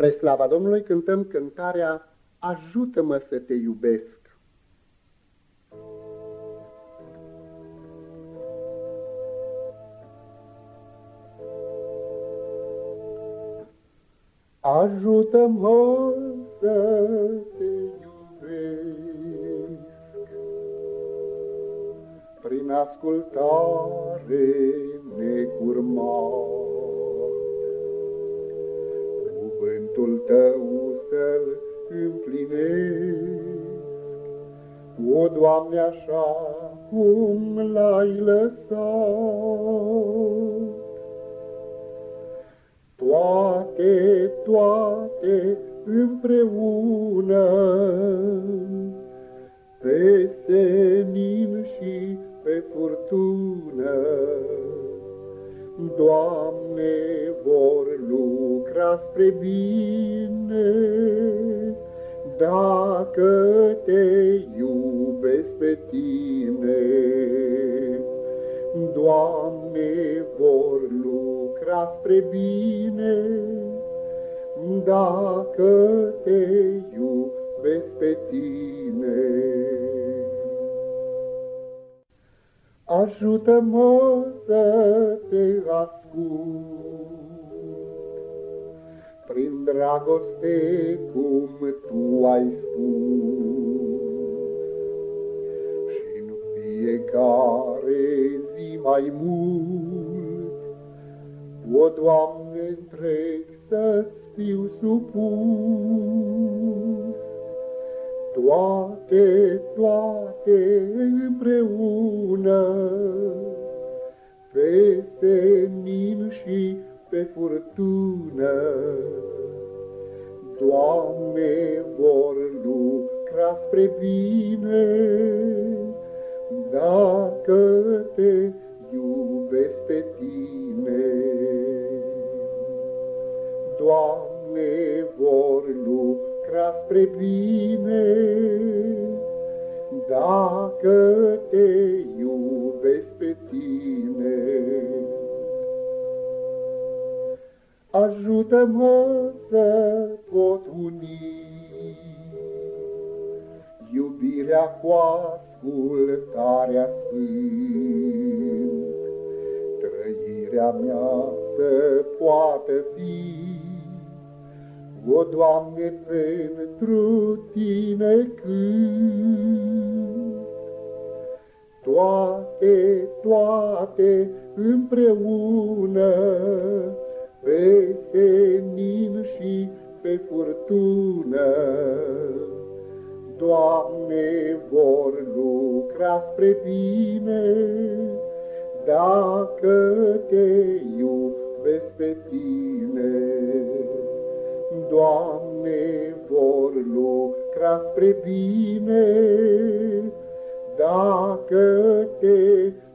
Spre slava Domnului cântăm cântarea Ajută-mă să te iubesc. Ajută-mă să te iubesc prin ascultare necurmat Doamne, așa cum l-ai lăsat, toate, toate împreună, pe senin și pe furtună, Doamne, vor lucra spre bine, dacă te iubesc pe tine. Doamne, vor lucra spre bine, dacă te iubesc pe tine. Ajută-mă să te ascult, Prin dragoste cum tu ai spus, și în fiecare zi mai mult, O, Doamne, întreg să-ți fiu supus. Toate, toate împreună, pe senin și pe furtună. Doamne, vor lucra spre bine, dacă te iubesc pe tine. Doamne, vor lucra lucra spre bine, dacă te iubesc pe tine. Ajută-mă să pot uni iubirea cu ascultarea sfânt, trăirea mea să poată fi o, Doamne, pentru Tine cânt. Toate, toate împreună, pe senin și pe furtună, Doamne, vor lucra spre Tine, dacă Te iubesc pe Tine. Doamne, vor lucra spre bine, dacă te iubesc pe tine.